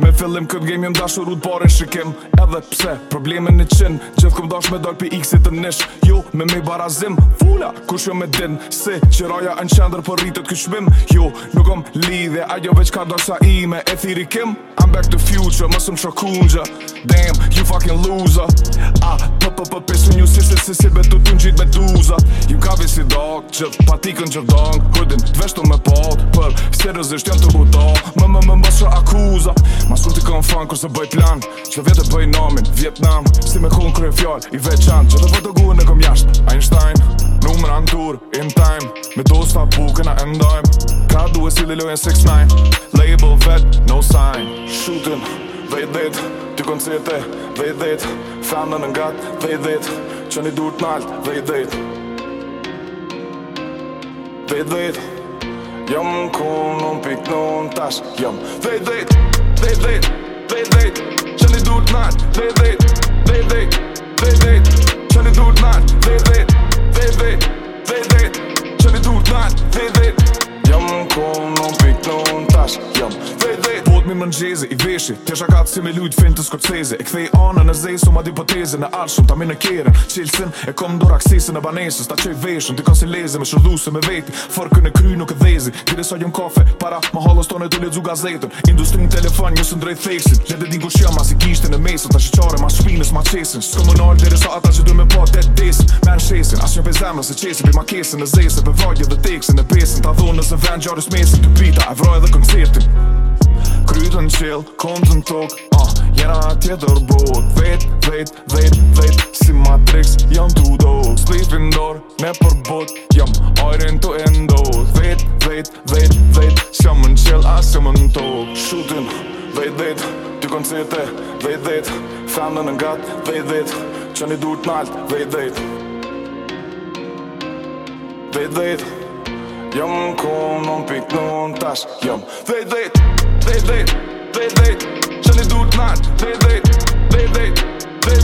Me fillim këtë game jem dashur u t'pare shikim Edhe pse, probleme në qin Gjithë këm dash me dal pi x-it të nish Jo, me me barazim, fulla Kush jo me din, si, që raja në qendrë Për rritët këshmim shbim, jo, nuk om lidhe Ajo veç ka dosha i me e thiri kim I'm back to future, mësëm qo Damn, you fucking loser pa po pa po pesu një si si si si të një me duza Ju ka visi dok, që patikën që vdong të veshtu me pot, për se rëzisht jam të buto Më më më mbasë akuza Ma sur t'i kon fan, kur se plan Që vjetë e bëj nomin, Vietnam Si me kon kërë fjall, i veçan Që do vë të guhën e kom jasht, Einstein Numër antur, in time Me dosta bukën a endojm Ka duhe si lilojen 6-9 Label vet, no sign Shootin' Vej ty koncete Vej dhejt, femën në ngat Vej dhejt, që një dur t'nalt Vej dhejt Jam ku nën pik nën tash Jam Vej dhejt, vej dhejt, vej dhejt Që një dur t'nalt Vej dhejt, Gucci Të shaka të si me lujt finë të skorcezi E këthej anë në zej su ma di Në alë ta minë në kjerën Qilësin e kom do raksisi në banesës Ta qëj veshën të konsi leze me shërdu se me veti Forë kënë e kry nuk e dhezi Kire sa gjëm kafe para ma halos tonë e të ledzu gazetën Industrin telefon njësë ndrejt theksin Dhe dhe din kushia ma si gishtin e mesën Ta që qare ma shpinës ma qesin Së këmë nalë dhere sa ata që du me po det desin Me në shesin asë një pe zemë nëse qesin Pe ma kesin e zesin pe vajtje dhe teksin E pesin ta dhonë nëse ven gjarës mesin Të pita e vroj dhe koncertin ditën qëllë, kontën tokë uh, ah, Jena tjetër bot Vetë, vetë, vetë, vetë Si Matrix, jam të dokë Slipin dorë, me për botë Jam ajrin të endotë Vetë, vetë, vetë, vetë Shëmë në qëllë, asë më në tokë Shutin, vetë, vetë Ty koncete, vetë, vetë Femnën në gatë, vetë, vetë Që një durë të naltë, vetë, vetë Vetë, vetë Jam unë konë, unë pikë, unë tash Jam vejt, vejt, vejt, vejt, vejt Shënit du t'nat, vejt, vejt, vejt, vejt